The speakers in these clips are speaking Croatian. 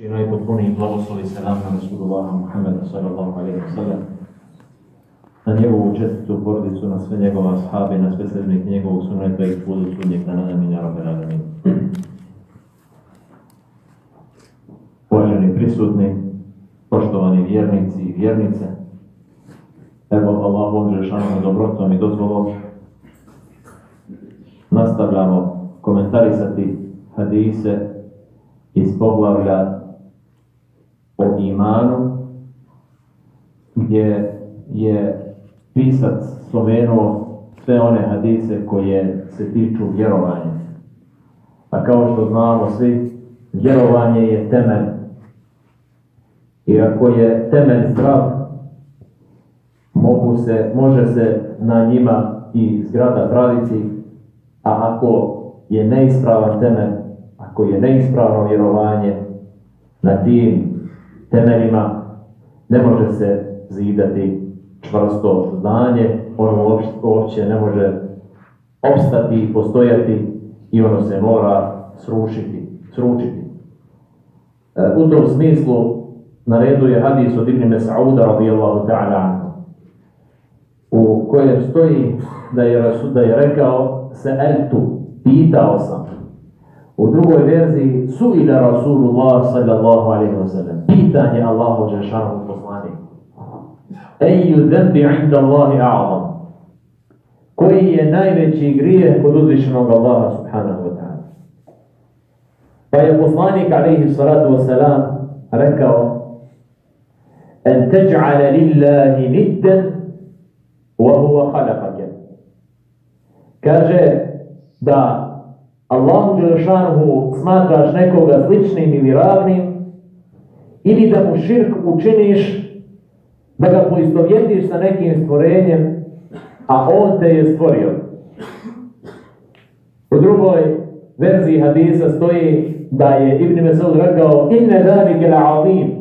I najpotpuniji blagoslovi se nam na Rasulullaha Muhammeda sallallahu alaihi wa sallam, na njegovu čestitu porodicu, na sve njegova ashabi, na sve srednjih njegovog suneta i pudu sudnjeg dana amin, ja rabbi alamin. Uvaženi prisutni, poštovani vjernici i vjernice, evo Allahom Žešanom dobrotom i dozvolom, nastavljamo komentarisati hadise iz poglavlja o imanu, gdje je pisac spomenuo sve one hadise koje se tiču vjerovanja. A kao što znamo svi, vjerovanje je temelj. I ako je temelj zdrav, mogu se, može se na njima i zgrada praviti, a ako je neispravan temelj, ako je neispravno vjerovanje na tim temeljima, ne može se zidati čvrsto znanje, ono uopće ne može opstati i postojati i ono se mora srušiti, sručiti. E, u tom smislu na redu je hadis od Ibn Mas'uda radijallahu ta'ala u kojem stoji da je, Rasul, da je rekao se eltu, pitao sam. U drugoj verziji su ila Rasulullah sallallahu alaihi wa sallam pitanje Allahu Đelšanom poslaniku. Eju zembi inda Allahi a'lam. Koji je najveći grijeh kod uzvišenog Allaha subhanahu wa ta'ala. Pa je poslanik alaihi salatu wa salam rekao En teđ'ale lillahi nidden wa huwa halakake. Kaže da Allahu Đelšanuhu smatraš nekoga sličnim ili ravnim ili da mu širk učiniš da ga poistovjetiš sa nekim stvorenjem a on te je stvorio u drugoj verziji hadisa stoji da je Ibn Mesud rekao inne zalike la'azim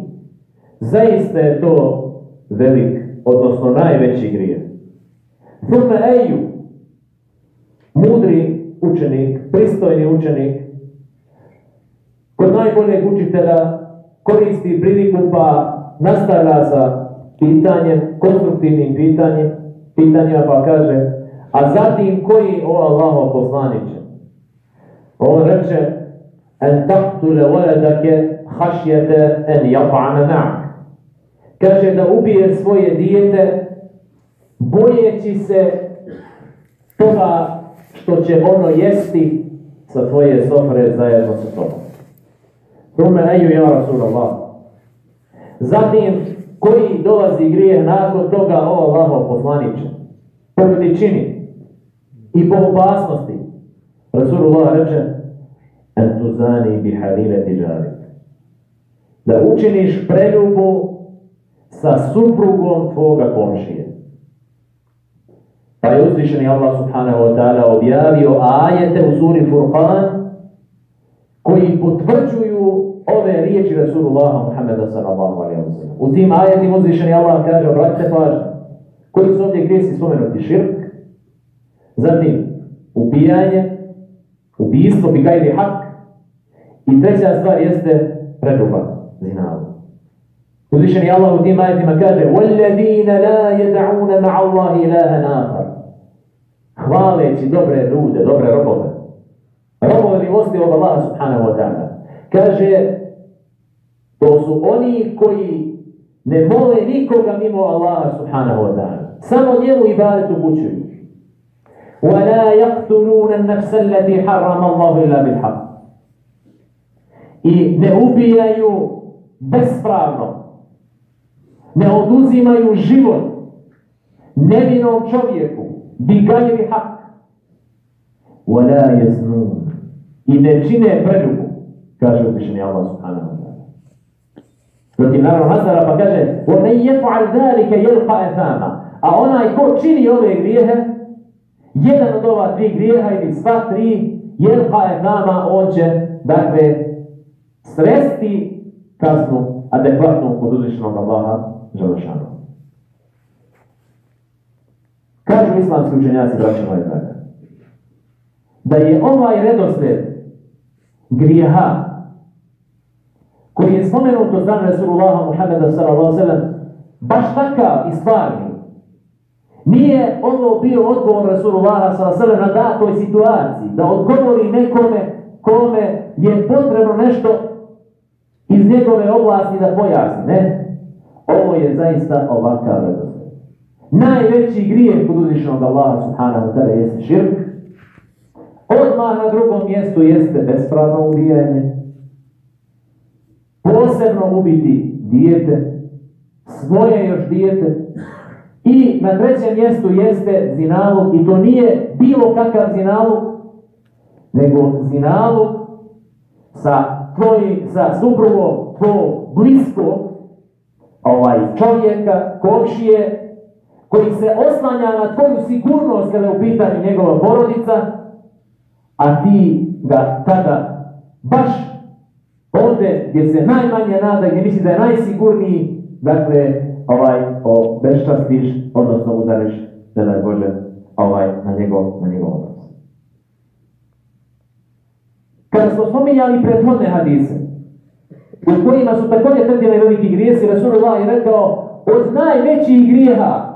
zaista je to velik, odnosno najveći grijeh. Thumme eju, mudri učenik, pristojni učenik, kod najboljeg učitelja koristi priliku pa nastavlja sa pitanjem, konstruktivnim pitanjem, pitanjima pa kaže, a zatim koji o Allaho poslaniće? On reče, en taktule voledake hašjete en japa'ana na'ak kaže da ubije svoje dijete bojeći se toga što će ono jesti sa tvoje sofre zajedno sa tobom. Rume eju ja Rasulallah. Zatim, koji dolazi grijeh nakon toga, o Allaho poslaniće, po veličini i po opasnosti. Rasulullah reče, en tuzani bi halile tiđari. Da učiniš preljubu sa suprugom tvoga komšije. Pa je uzvišeni Allah subhanahu wa ta'ala objavio ajete u suri Furqan koji potvrđuju ove riječi Rasulullaha Muhammeda sallallahu alaihi wa sallam. U tim ajetima uzvišeni Allah kaže, obratite pažnju, koji su ovdje grijesi spomenuti širk, zatim ubijanje, ubijstvo bi gajri hak i treća stvar jeste preduba zinavu. Uzvišeni Allah u tim ajetima kaže وَالَّذِينَ لَا يَدَعُونَ مَعَ اللَّهِ إِلَهًا آخَرَ Hvaleći dobre ljude, dobre robove. Robove milosti od Allaha subhanahu wa ta'ala. Kaže, to su oni koji ne mole nikoga mimo Allaha subhanahu wa ta'ala. Samo njemu ibadet upućuju. وَلَا يَقْتُلُونَ النَّفْسَ الَّتِي حَرَّمَ اللَّهُ إِلَّا بِالْحَقِّ I ne ubijaju bespravno ne oduzimaju život nevinom čovjeku bi gajri hak wala yaznun i ne čine preljubu kaže uzvišeni Allah subhanahu wa ta'ala zatim naravno nastavlja pa kaže وَمَنْ يَفْعَلْ ذَلِكَ يَلْقَ أَثَامًا a onaj ko čini ove grijehe jedan od ova tri grijeha ili sva tri jelqa etama on će dakle sresti kaznu adekvatnu kod uzvišenog Allaha Želešanu. Kažu islamski učenjaci, braće moje draga, da je ovaj redosljed grijeha koji je spomenut od strane Rasulullaha Muhammeda sallallahu baš takav i stvarni. Nije ovo bio odgovor Rasulullaha sallallahu na datoj situaciji, da odgovori nekome kome je potrebno nešto iz njegove oblasti da pojasni. Ne, ovo je zaista ovakav redoslijed. Najveći grijeh kod uzvišenog Allaha subhanahu wa jeste širk. Odmah na drugom mjestu jeste bespravno ubijanje. Posebno ubiti dijete, svoje još dijete. I na trećem mjestu jeste zinalog i to nije bilo kakav zinalog, nego zinalog sa tvoji, sa suprugom tvojeg bliskog ovaj, čovjeka, košije, koji se oslanja na tvoju sigurnost kada je u pitanju njegova porodica, a ti ga tada baš ovdje gdje se najmanje nada, gdje misli da je najsigurniji, dakle, ovaj, obeščastiš, odnosno udariš, da je Bože, ovaj, na njegov, na njegov odnos. Kada smo spominjali prethodne hadise, u kojima su također trdjeli veliki grijesi, Rasulullah je rekao, od najvećih grijeha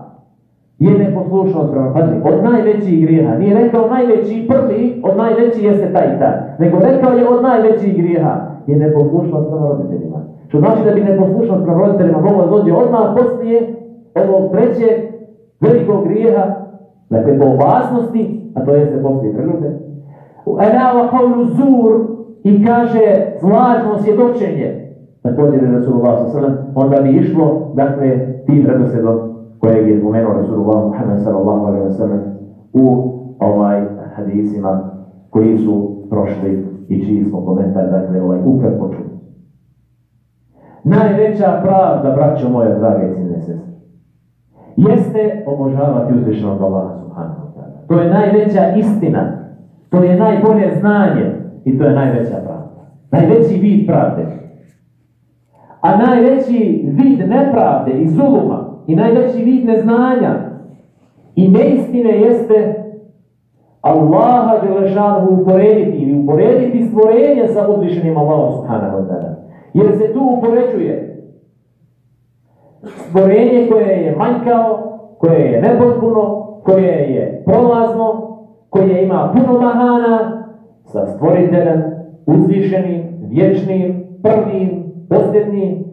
je neposlušnost prema Od najvećih grijeha. Nije rekao najveći prvi, od najveći jeste taj i taj. Nego rekao je od najvećih grijeha je neposlušnost prema roditeljima. Što znači da bi neposlušnost prema roditeljima mogla dođe odmah poslije ovog trećeg velikog grijeha, dakle po opasnosti, a to jeste poslije priljude. Enava kao zur i kaže zlažno svjedočenje. Također je Rasulullah onda bi išlo, dakle, tim redosledom kojeg je spomenuo Rasulullah Muhammed sallallahu alaihi wa sallam u ovaj hadisima koji su prošli i čiji smo komentar, dakle, ovaj ukrat počuli. Najveća pravda, braćo moje drage cijene sestre, jeste obožavati uzvišenog Allaha subhanahu wa ta'ala. To je najveća istina, to je najbolje znanje i to je najveća pravda. Najveći vid pravde. A najveći vid nepravde i zuluma i najveći vid neznanja i neistine jeste Allaha Đelešanu uporediti ili uporediti stvorenje sa uzvišenim Allahom subhanahu wa. Jer se tu upoređuje stvorenje koje je manjkao, koje je nepotpuno, koje je prolazno, koje ima puno mahana sa stvoriteljem, uzvišenim, vječnim, prvim, posljednim,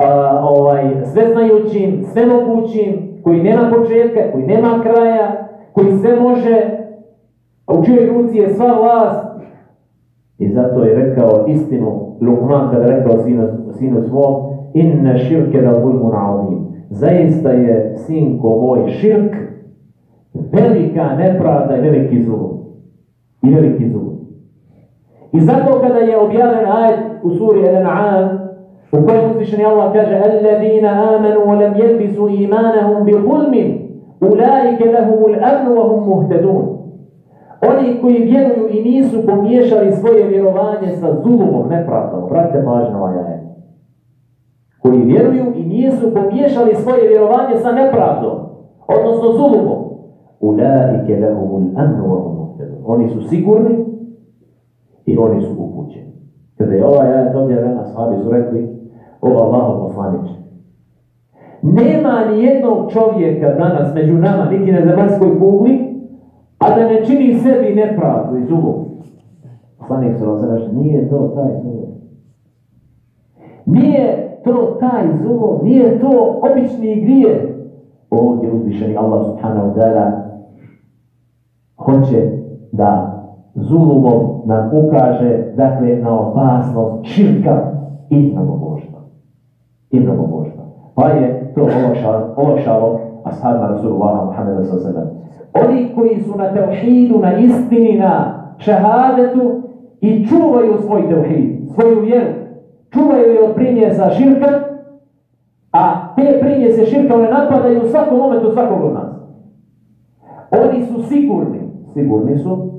a, ovaj, sveznajućim, svemogućim, koji nema početka, koji nema kraja, koji sve može, a u čijoj ruci je sva vlast. I zato je rekao istinu Lukman kada rekao sinu, sinu svom, inne širke da bulmu Zaista je, sinko moj, širk, velika nepravda i veliki zul. I veliki zul. I zato kada je objavljen ajed u suri Al-An'am, u kojem uzvišeni Allah kaže Alladina amanu wa lam yelbisu imanahum bi hulmin Ulaike lahumul amnu wa hum muhtedun Oni koji vjeruju i nisu pomiješali svoje vjerovanje sa zulumom, nepravdom. Pratite pažnju ovaj Koji vjeruju i nisu pomiješali svoje vjerovanje sa nepravdom, odnosno zulumom. Ulaike lahumul amnu wa hum muhtedun Oni su sigurni i oni su upućeni. Kada je ovaj ajet objavljen, ashabi su rekli, o Allahu poslaniče. Nema ni jednog čovjeka danas među nama, niti na zemaljskoj kugli, a da ne čini sebi nepravdu i zubu. Poslanik se nije to taj zubo. Nije to taj zubo, nije to obični grije. Ovdje uzvišeni Allah subhanahu ta'ala hoće da zulumom nam ukaže dakle na opasnost širka i na i mnogobožno. Pa je to olakšalo, olakšalo ashabima Rasulullah Muhammeda s.a.v. Oni koji su na tevhidu, na istini, na šahadetu i čuvaju svoj tevhid, svoju vjeru, čuvaju je od primjesa širka, a te primjese širka one napadaju u svakom momentu svakog od nas. Oni su sigurni, sigurni su,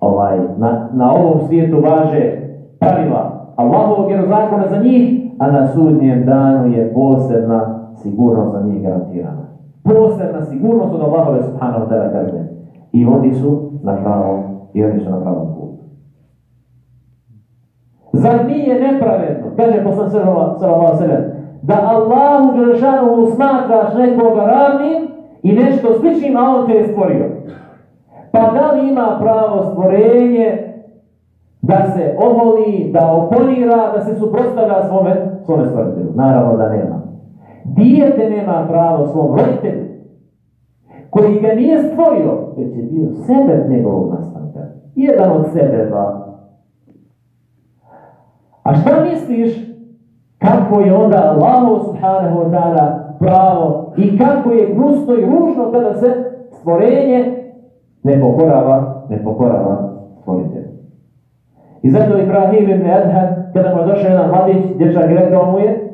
ovaj, na, na ovom svijetu važe pravila Allahovog zakona za njih, a na sudnjem danu je posebna sigurnost za njih garantirana. Posebna sigurnost od Allahove subhanahu ta'ala kaže. I oni su na pravom, i oni su na pravom putu. Zar nije nepravedno, kaže poslan sallallahu sallam, da Allahu Đelešanu smatraš nekoga ravnim i nešto sličnim, a on te je stvorio. Pa da li ima pravo stvorenje da se oholi, da oponira, da se suprotstavlja svome, svome stvoritelju? Naravno da nema. Dijete nema pravo svom roditelju, koji ga nije stvorio, već je bio sebe njegovog nastanka. Jedan od sebe dva. A šta misliš kako je onda Allah subhanahu wa ta'ala pravo i kako je gnusno i ružno kada se stvorenje ne pokorava, ne pokorava stvoritelj. I zato Ibrahim ibn Adhan, kada mu je došao jedan mladić, dječak rekao mu je,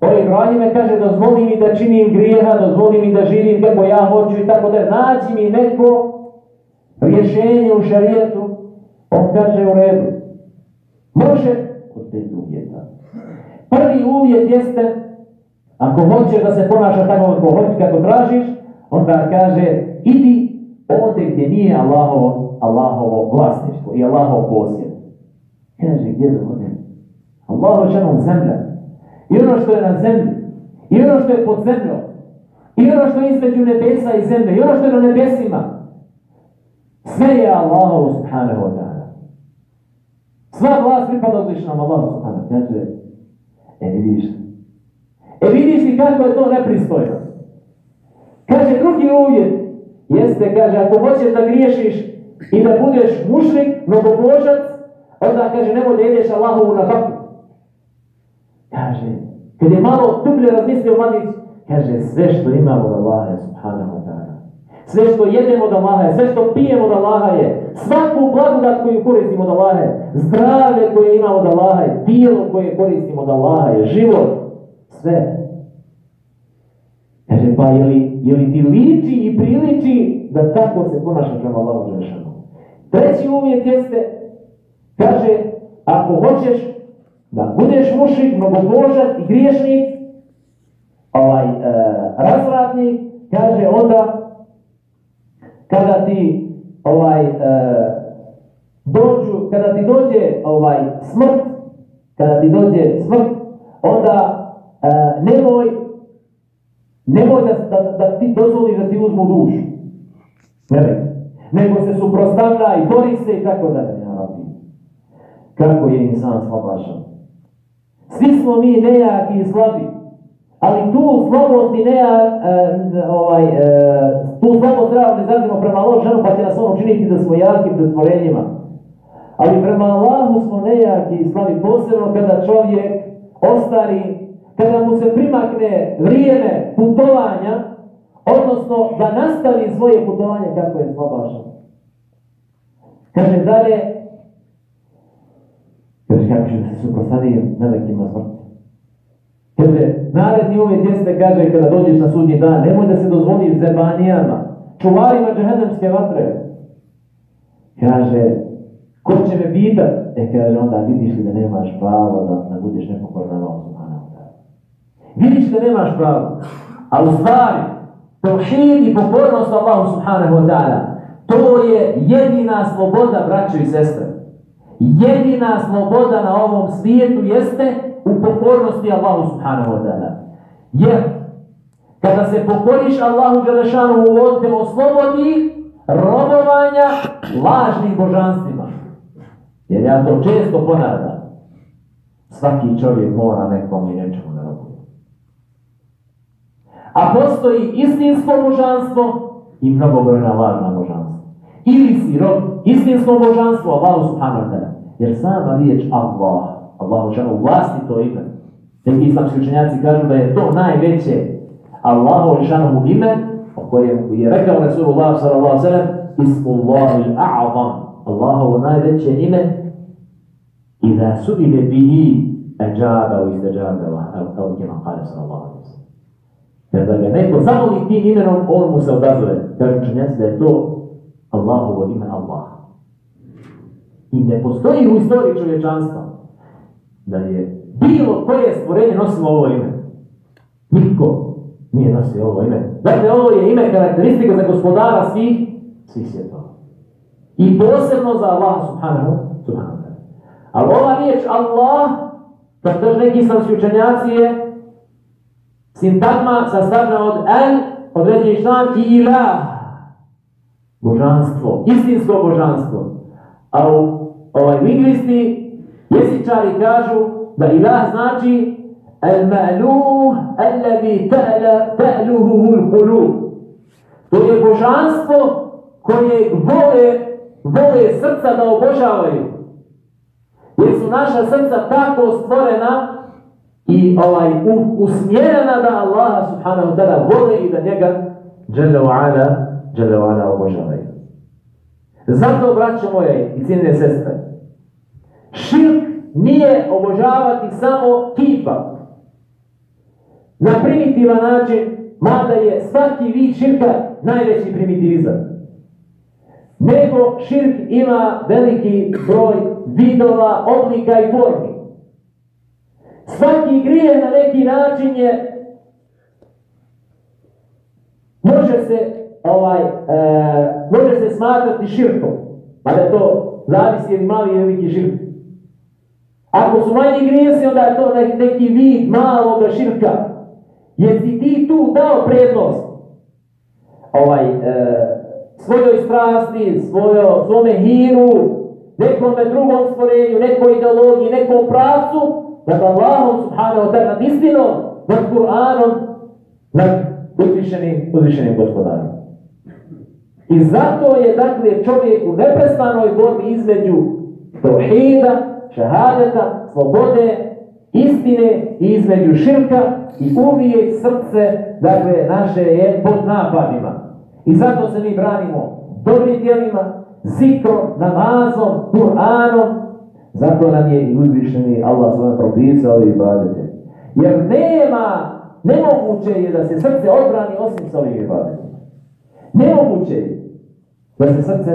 o Ibrahime kaže, dozvoli mi da činim grijeha, dozvoli mi da živim kako ja hoću i tako da naći mi neko rješenje u šarijetu. On kaže u redu. Može od pet uvjeta. Prvi uvjet jeste, ako hoćeš da se ponaša tako kako hoćeš, kako tražiš, onda kaže, idi ovdje gdje nije Allahovo, Allahovo vlasništvo i Allahov posjed. Kaže, gdje da odem? Allaho šanom zemlja. I ono što je na zemlji, i ono što je pod zemljom, i ono što je između nebesa i zemlje, i ono što je na nebesima, sve je Allahovo subhanahu wa ta'ala. Sva vlast pripada uzvišenom Allahu subhanahu wa ta'ala. E vidiš, e vidiš li kako je to nepristojno. Kaže, drugi uvjet jeste, kaže, ako hoćeš da griješiš i da budeš mušlik, mnogobožac, onda kaže, nemoj da ideš Allahovu na faku. Kaže, kad je malo dublje razmislio mladić, kaže, sve što imamo od Allaha subhanahu wa ta'ala. Sve što jedemo od Allaha je, sve što pijemo od Allaha je, svaku blagodat koju koristimo od Allaha je, zdravlje koje imamo od Allaha je, tijelo koje koristimo od Allaha je, život, sve. Kaže, pa je li, je li ti liči i priliči da tako se ponaša prema Allahu? Treći uvjet jeste, kaže, ako hoćeš da budeš mušik, mnogobožan i griješnik, ovaj, e, razvratnik, kaže onda, kada ti ovaj, e, dođu, kada ti dođe ovaj, smrt, kada ti dođe smrt, onda e, nemoj, nemoj da, da, da ti dozvoliš da ti uzmu dušu. Ne, nego se suprostavlja i bori se i tako dalje. Kako je insan slabašan. Svi smo mi nejaki i slabi. Ali tu slabost i neja, e, ovaj, e, tu slabost treba da izrazimo prema ženu, pa će nas on učiniti da smo jaki pred stvorenjima. Ali prema Allahu smo nejaki i slabi, posebno kada čovjek ostari, kada mu se primakne vrijeme putovanja, odnosno da nastavi svoje putovanje kako je slabašan. Kaže dalje, Da se suprostavi velikima smrti. Kaže, naredni uvjet jeste, kaže, kada dođeš na sudnji dan, nemoj da se dozvoliš zebanijama, čuvarima džahendamske vatre. Kaže, ko će me pitat? E, kaže, onda vidiš li da nemaš pravo da, da budeš nepokorna na subhanahu Vidiš da nemaš pravo. A stvari, tauhid i pokornost Allahu subhanahu wa ta'ala, to je jedina sloboda, braćo i sestre. Jedina sloboda na ovom svijetu jeste u pokornosti Allahu subhanahu wa ta'ala. Jer kada se pokoriš Allahu Đelešanu on te oslobodi robovanja lažnim božanstvima. Jer ja to često ponavljam. Svaki čovjek mora nekom i nečemu da robuje. A postoji istinsko božanstvo i mnogobrojna lažna. Ili si rob istinsko božanstvo Allahu subhanahu wa ta'ala. Jer sama riječ Allah, Allah učanu vlasti to ime. Neki islamski učenjaci kažu da je to najveće Allahu učanu ime o kojem je rekao Rasulullah sallallahu sallam al-a'zam Allahovo najveće ime i da su ide bihi ađaba u izdađaba kao kima kale sallallahu sallam. Jer da ga neko zamoli tim imenom, on mu se odazove. Kažu učenjaci da je to Allahovo ime Allah. I ne postoji u istoriji čovječanstva da je bilo koje stvorenje nosilo ovo ime. Niko nije nosio ovo ime. Dakle, ovo je ime karakteristika za gospodara svih, svih svjetova. I posebno za Allah subhanahu, subhanahu. Ali ova riječ Allah, to neki islamski učenjaci je sintagma sastavljena od el, određeni član i ilah. Božanstvo, istinsko božanstvo. A u ovaj, lingvisti, jesičari kažu da ilah znači el-ma'luh allazi ta'luhu al-qulub. To je božanstvo koje vole, vole srca da obožavaju. Jer su naša srca tako stvorena i ovaj, usmjerena da Allah subhanahu ta'ala vole i da njega Jalla wa ala, Jalla wa ala obožavaju. Zato, braćo moje i cijene sestre, širk nije obožavati samo kipa. Na primitivan način, mada je svaki vid širka najveći primitivizam. Nego širk ima veliki broj vidova, oblika i formi. Svaki grije na neki način je može se ovaj e, može se smatrati širkom. Mada to zavisi je mali ili veliki širk. Ako su manji grijesi, onda je to neki vid malog širka. Jer si ti tu dao prednost ovaj, e, svojoj strasti, svojo, svome hiru, nekome drugom stvorenju, nekoj ideologiji, nekom pravcu, nad Allahom subhanahu wa ta'ala, nad istinom, nad Kur'anom, nad uzvišenim, uzvišenim gospodarom. I zato je dakle čovjek u neprestanoj borbi između tauhida, šahadeta, slobode, istine i između širka i uvijek srce, dakle, naše je pod napadima. I zato se mi branimo dobrim djelima, zikrom, namazom, Kur'anom. Zato nam je i uzvišeni Allah svojom propisao i ibadete. Jer nema, nemoguće je da se srce odbrani osim s ovim ibadetima. Nemoguće je da se srce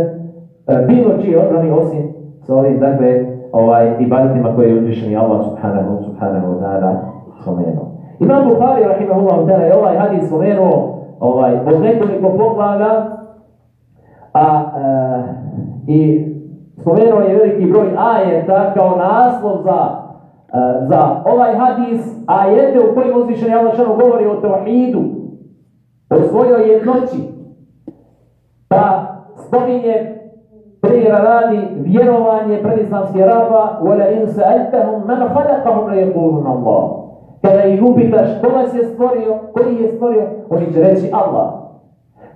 e, bilo čije odbrani osim s ovim, dakle, ovaj, ibadetima koje je uzvišeni Allah subhanahu, subhanahu wa ta'ala spomenuo. Imam Bukhari, rahimahullah, ta'ala, je ovaj hadis spomenuo ovaj, od nekoliko poglavlja, a e, i spomenuo je veliki broj ajeta kao naslov za, e, za ovaj hadis, ajete u kojim uzvišeni Allah govori o tawhidu, o svojoj jednoći, pa spominje primjera radi vjerovanje predislamske raba وَلَا إِنْ سَأَلْتَهُمْ مَنْ خَلَقَهُمْ لَيَقُولُنَ اللَّهُ kada ih upitaš ko vas je stvorio, koji je stvorio, oni će reći Allah.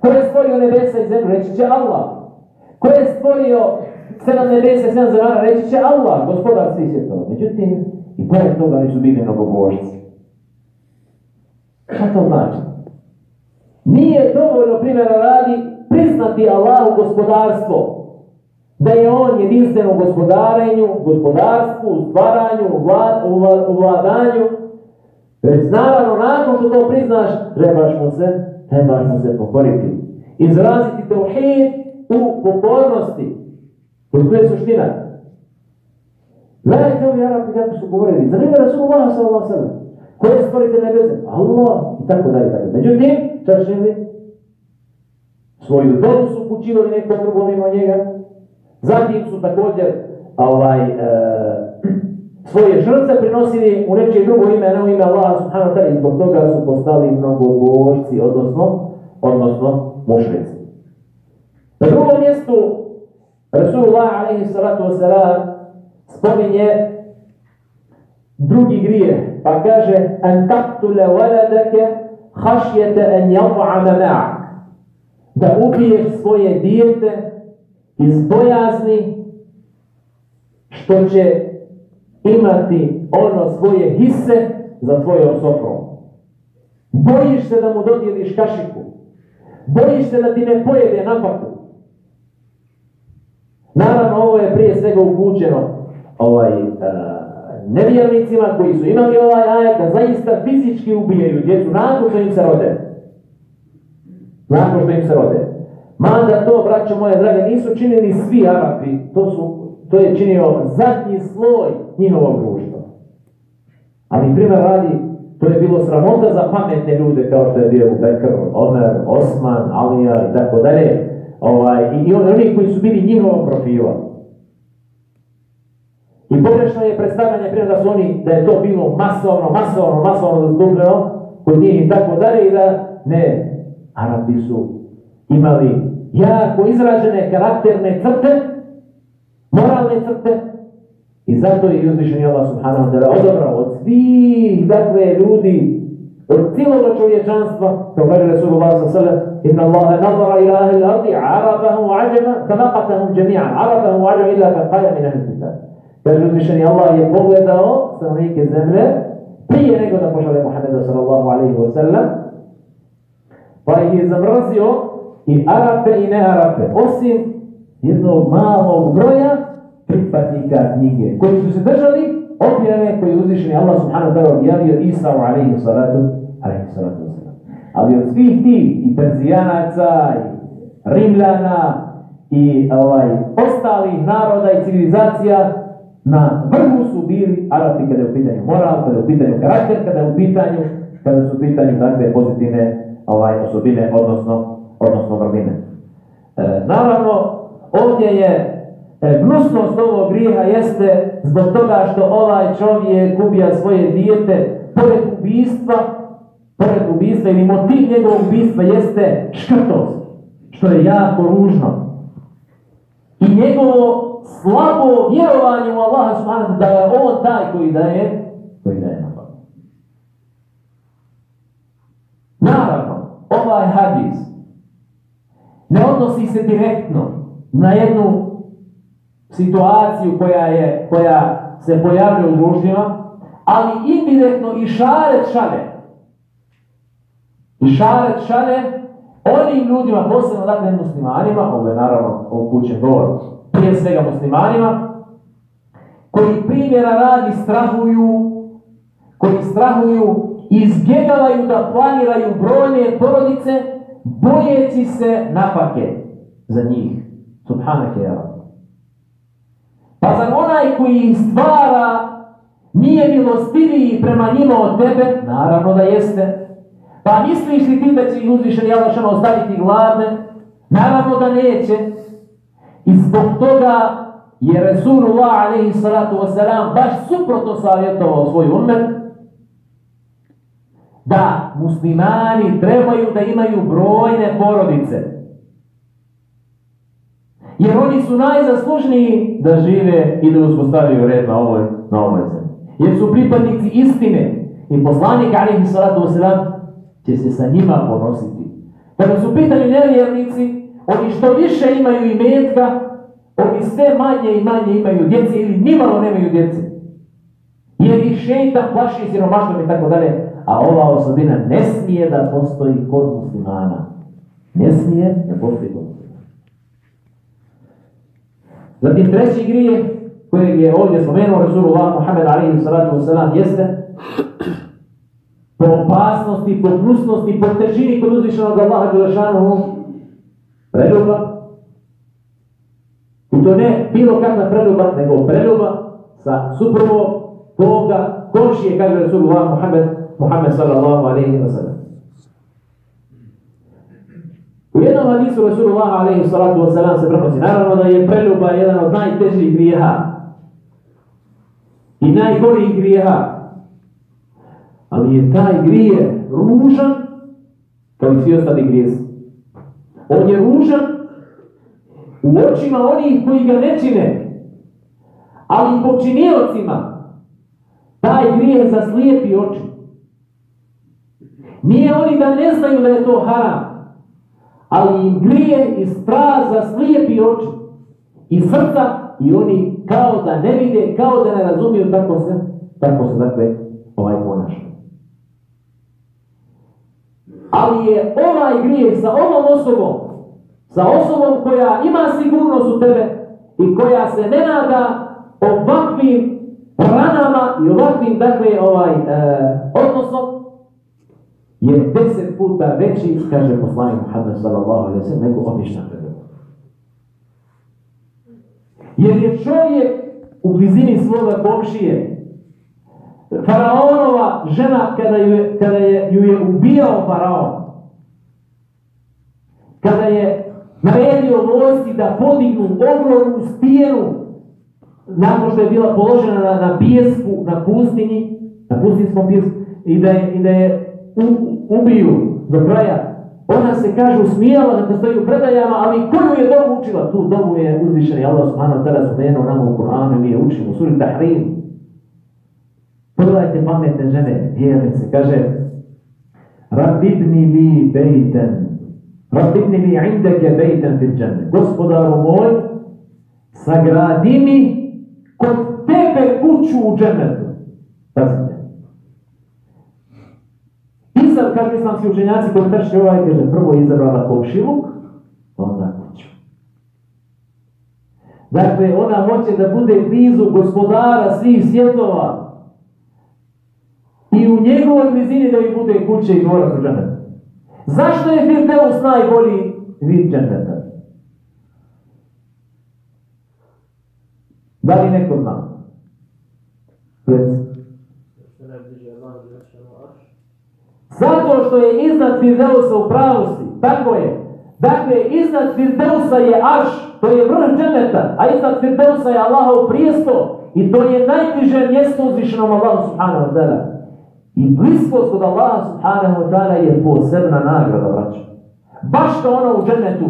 Ko je stvorio nebesa i zemlju, reći će Allah. Ko je stvorio sedam nebesa i sedam zemljana, reći će Allah, gospodar svih svjetova. Međutim, i pored toga oni su bili mnogobožci. Šta to znači? Nije dovoljno primjera radi priznati Allahu gospodarstvo. Da je on jedinstven u gospodarenju, gospodarstvu, u stvaranju, u vladanju, Već naravno, nakon što to priznaš, trebaš mu se, trebaš mu se pokoriti. Izraziti teuhid u pokornosti. To je suština. Gledajte ovi Arabi kako su govorili. Za njega Rasulullah sallallahu sallam. Ko je stvorite nebeze? Allah. I tako dalje. Međutim, želi? Svoju dobu su upućivali nekom drugom mimo njega. Zatim su također ovaj, e, svoje žrtve prinosili u nečije drugo ime, ne u ime Allaha subhanahu i zbog toga su postali mnogo božci, odnosno, odnosno mušrici. Na drugom mjestu Rasulullah alaihi salatu wasalam spominje drugi grije, pa kaže an taqtule waladake hašjete an jav'ama ma'ak da ubiješ svoje dijete iz bojazni što će imati ono svoje hisse za tvojom sofrom. Bojiš se da mu dodijeliš kašiku. Bojiš se da ti ne pojede napaku. Naravno, ovo je prije svega upućeno ovaj, uh, nevjernicima koji su imali ovaj ajak da zaista fizički ubijaju djecu nakon što im se rode. Nakon što im se rode. Mada to, braćo moje drage, nisu činili svi Arapi, to su To je činio zadnji sloj njihovog društva. Ali primjer radi, to je bilo sramota za pametne ljude kao što je bio Bekr, Omer, Osman, Alija i tako dalje. Ovaj, I oni koji su bili njihovog profila. I pogrešno je predstavljanje prije da su oni, da je to bilo masovno, masovno, masovno zastupljeno kod njih i tako dalje i da ne, Arabi su imali jako izražene karakterne crte, moralne crte i zato je uzvišen Allah subhanahu wa ta'ala odobrao od svih dakle ljudi od cijelog čovječanstva kao kaže Rasulullah sallam inna Allahe nazara ila ahli ardi arabahum ajama kanaqatahum jami'an arabahum ajama illa ka qaja min ahli kitab kaže uzvišeni Allah je pogledao stanovnike zemlje prije nego da pošale Muhammeda sallallahu alaihi wa sallam pa ih je zamrzio i Arape i ne Arape osim jednog malog broja pripadnika knjige, koji su se držali objave koje je uzvišeni Allah subhanahu wa ta'ala objavio Isau alaihi salatu, alaihi salatu Ali od svih tih i Perzijanaca, i Rimljana, i ovaj, ostalih naroda i civilizacija, na vrhu su bili Arapi kada je u pitanju moral, kada je u pitanju karakter, kada je u pitanju, kada su u pitanju takve pozitivne ovaj, osobine, odnosno, odnosno vrline. E, naravno, ovdje je E, gnusnost ovog grijeha jeste zbog toga što ovaj čovjek ubija svoje dijete pored ubijstva, pored ubijstva ili motiv njegovog ubijstva jeste škrtost, što je jako ružno. I njegovo slabo vjerovanje u Allaha subhanahu da je on taj koji daje, koji daje na Naravno, ovaj hadis ne odnosi se direktno na jednu situaciju koja, je, koja se pojavlja u društvima, ali indirektno i šaret šale. I šaret šale onim ljudima, posebno dakle muslimanima, ovo je naravno upućen govor, prije svega muslimanima, koji primjera radi strahuju, koji strahuju izbjegavaju da planiraju brojne porodice, bojeći se napake za njih. Subhanake ja pa zar onaj koji ih stvara nije milostiviji prema njima od tebe? Naravno da jeste. Pa misliš li ti da će ih uzvišeni ostaviti gladne? Naravno da neće. I zbog toga je Resulullah alaihi salatu wasalam baš suprotno savjetovao svoj umet da muslimani trebaju da imaju brojne porodice. Jer oni su najzaslužniji da žive i da uspostavljaju red na ovoj, na zemlji. Jer su pripadnici istine. I poslanik alihi salatu wasalam će se sa njima ponositi. Kada su pitani nevjernici, oni što više imaju imetka, oni sve manje i manje imaju djece ili nimalo nemaju djece. Jer ih šeitan plaši siromaštom i tako dalje. A ova osobina ne smije da postoji kod muslimana. Ne smije da postoji kod Zatim treći grije kojeg je ovdje spomenuo Rasulullah Muhammed alaihi salatu wasalam jeste po opasnosti, po gnusnosti, po težini kod uzvišenog Allaha Đelešanu preljuba. I to ne bilo kakva preljuba, nego preljuba sa suprvo koga, komšije, kaže Rasulullah Muhammed, Muhammed sallallahu alaihi wa sallam. U jednom hadisu Rasulullah alaihi salatu wa salam se prenosi. Naravno da je preljuba jedan od najtežih grijeha i najgorih grijeha. Ali je taj grije ružan kao i svi ostali grijesi. On je ružan u očima onih koji ga ne čine. Ali po činiocima taj grije zaslijepi oči. Nije oni da ne znaju da je to haram ali im grije i straza slijepi oči i srca i oni kao da ne vide, kao da ne razumiju tako se, tako se dakle ovaj ponaša. Ali je ovaj grije sa ovom osobom, sa osobom koja ima sigurnost u tebe i koja se ne nada ovakvim ranama i ovakvim dakle ovaj e, odnosom je deset puta veći, kaže poslanik Muhammed sallallahu alaihi sallam, nego obična. Jer je čovjek u blizini svoga komšije, Faraonova žena kada ju, kada je, ju je ubijao Faraon, kada je naredio vojski da podignu ogromnu stijenu nakon što je bila položena na, na pijesku, na pustinji, na pustinskom pijesku, i da je, i da je ubiju do kraja, ona se kaže usmijala da stoji u predajama, ali koju je dobu učila? Tu dobu je uzvišeni Allah subhanahu ta'ala spomenuo nama u Kur'anu mi je učimo, suri Tahrim. Pogledajte pametne žene, vjernice, kaže Rabibni li bejten, Rabibni li indeke bejten fil džene. Gospodaru moj, sagradi mi kod tebe kuću u dženetu. Islamski učenjaci koji trši ovaj, kaže, prvo izabrala komšiluk, onda kuću. Dakle, ona hoće da bude blizu gospodara svih svjetova i u njegovoj blizini da im bude kuće i dvorac u dženetu. Zašto je Firdeus najbolji vid dženeta? Da li neko zna? Zato što je iznad Firdeusa u pravosti. Tako je. Dakle, iznad Firdeusa je Arš, to je vrh dženeta, a iznad Firdeusa je Allahov prijesto i to je najbliže mjesto uzvišenom Allahu subhanahu wa ta'ala. I bliskost od Allaha subhanahu wa ta'ala je posebna nagrada, braća. Baš kao ono u dženetu,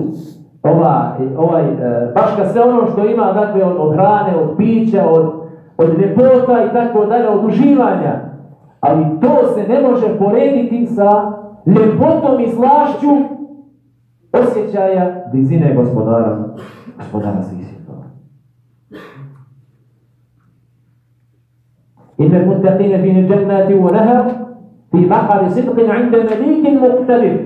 ova, ovaj, e, baš kao sve ono što ima dakle, od, od hrane, od pića, od, od ljepota i tako dalje, od uživanja. Ali to se ne može porediti sa ljepotom i slašću osjećaja blizine gospodara, gospodara svih svjetova. Inne mutaqine fi džennati u nehar, fi mahari sidqin inda malikin muqtabir.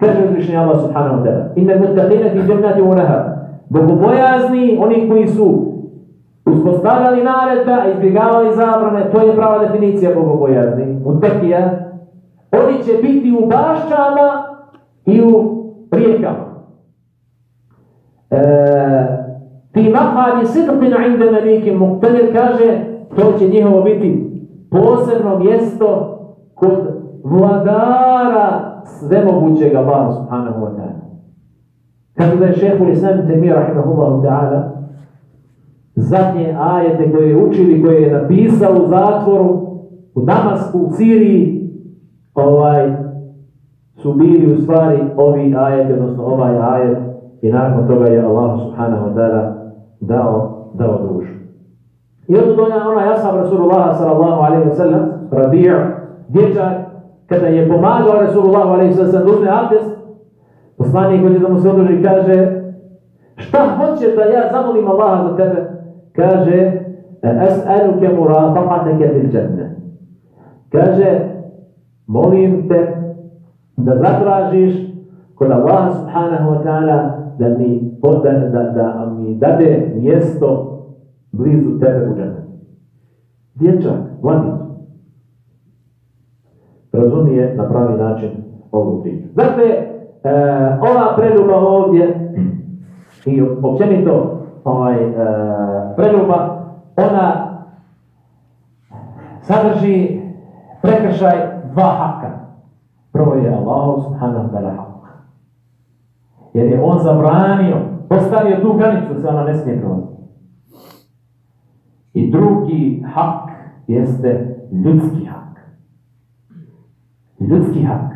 Kaže uzvišnji Allah subhanahu wa ta'ala. Inne mutaqine fi džennati u neha. Bogobojazni, oni koji su uspostavljali naredbe, a izbjegavali zabrane, to je prava definicija bogobojazni. Muttaqija. Oni će biti u bašćama i u rijekama. E, fi maqadi sidqin inda malikin muqtadir kaže to će njihovo biti posebno mjesto kod vladara svemogućeg Allaha subhanahu wa ta'ala. Kako da je šehu Islam Temir rahimahullahu ta'ala zadnje ajete koje je učili, koje je napisao u zatvoru u Damasku, u Siriji ovaj, su bili u stvari ovi ajete, odnosno ovaj ajet i nakon toga je Allah subhanahu wa ta'ala dao, dao dušu. I od toga ona jasab Rasulullah sallallahu alaihi wa sallam, Rabi'a, dječak, kada je pomagao Rasulullah alaihi wa sallam da uzme abdest, poslanik hoće da mu se odruži kaže šta hoće da ja zamolim Allaha za tebe? Kaže As'aluke murafaqatake fil džanne. Kaže molim te da zatražiš kod Allaha subhanahu wa ta'ala da mi, da, da, da mi dade mjesto blizu tebe u džene. Dječak, mladić, razumije na pravi način ovu priču. Dakle, e, ova preljuba ovdje i općenito ovaj, e, preljuba, ona sadrži prekršaj dva haka. Prvo je Allah subhanahu wa hak. Jer je on zabranio, postavio tu granicu se ona ne smije prolaziti. I drugi hak jeste ljudski hak. Ljudski hak.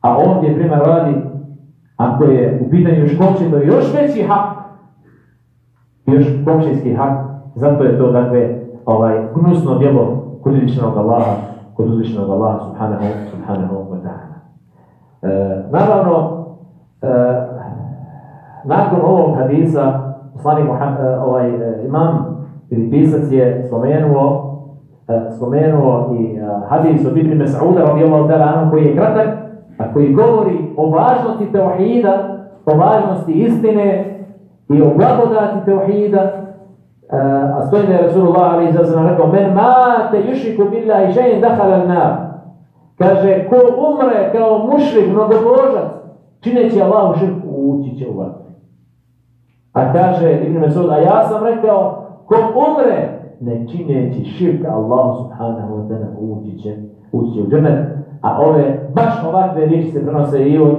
A ovdje prema radi, ako je u pitanju kopće, to još veći hak. Još kopćinski hak. Zato je to, dakle, ovaj, gnusno djelo kod uzvišenog Allaha, kod uzvišenog Allaha, subhanahu, subhanahu wa ta'ala. E, naravno, e, nakon ovog hadisa, Poslanik ovaj, imam ili pisac je spomenuo spomenuo i hadis od Ibn Mas'uda radijallahu ta'ala koji je kratak, a koji govori o važnosti tauhida, o važnosti istine i o blagodati tauhida. A stoji da je Rasulullah alaihi sallam rekao men mate billahi še'in dakhala al-nar. Kaže, ko umre kao mušrik, mnogobožac, čineći Allahu širku, ući će u vatru. A kaže Ibn Mesud, a ja sam rekao, ko umre, ne čineći širk Allah subhanahu wa ta'ala ući će, ući u džernet. A ove, baš ovakve riječi se prenose i od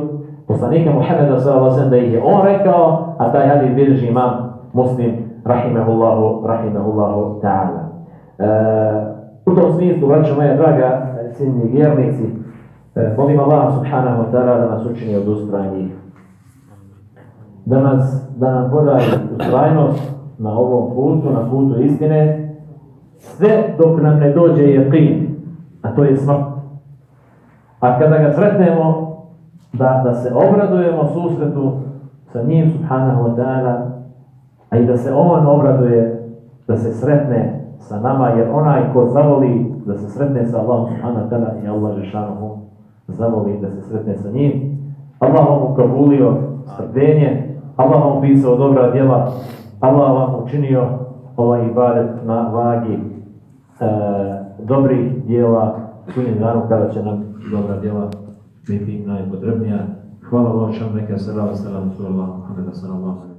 poslanika Muhammeda alaihi da ih je on rekao, a taj hadis bilježi imam muslim, rahimahullahu, rahimahullahu ta'ala. E, u tom smislu, braćo moja draga, cijenjeni vjernici, e, molim Allah subhanahu wa ta'ala da nas učini od ustrajnjih. Da, nas, da nam podaj ustrajnost na ovom putu, na putu istine, sve dok nam ne dođe jeqin, a to je smrt. A kada ga sretnemo, da, da se obradujemo susretu sa njim, subhanahu wa ta'ala, a i da se on obraduje, da se sretne sa nama, jer onaj ko zavoli da se sretne sa Allahom subhanahu wa ta'ala i Allah Žešanohu zavoli da se sretne sa njim, Allah mu kabulio strpljenje, Allah mu pisao dobra djela, Allah vam učinio ovaj ibadet na vagi dobrih djela sunjem danu kada će nam dobra djela biti najpotrebnija. Hvala šam neka salama, salam, sallam, Muhammeda sallallahu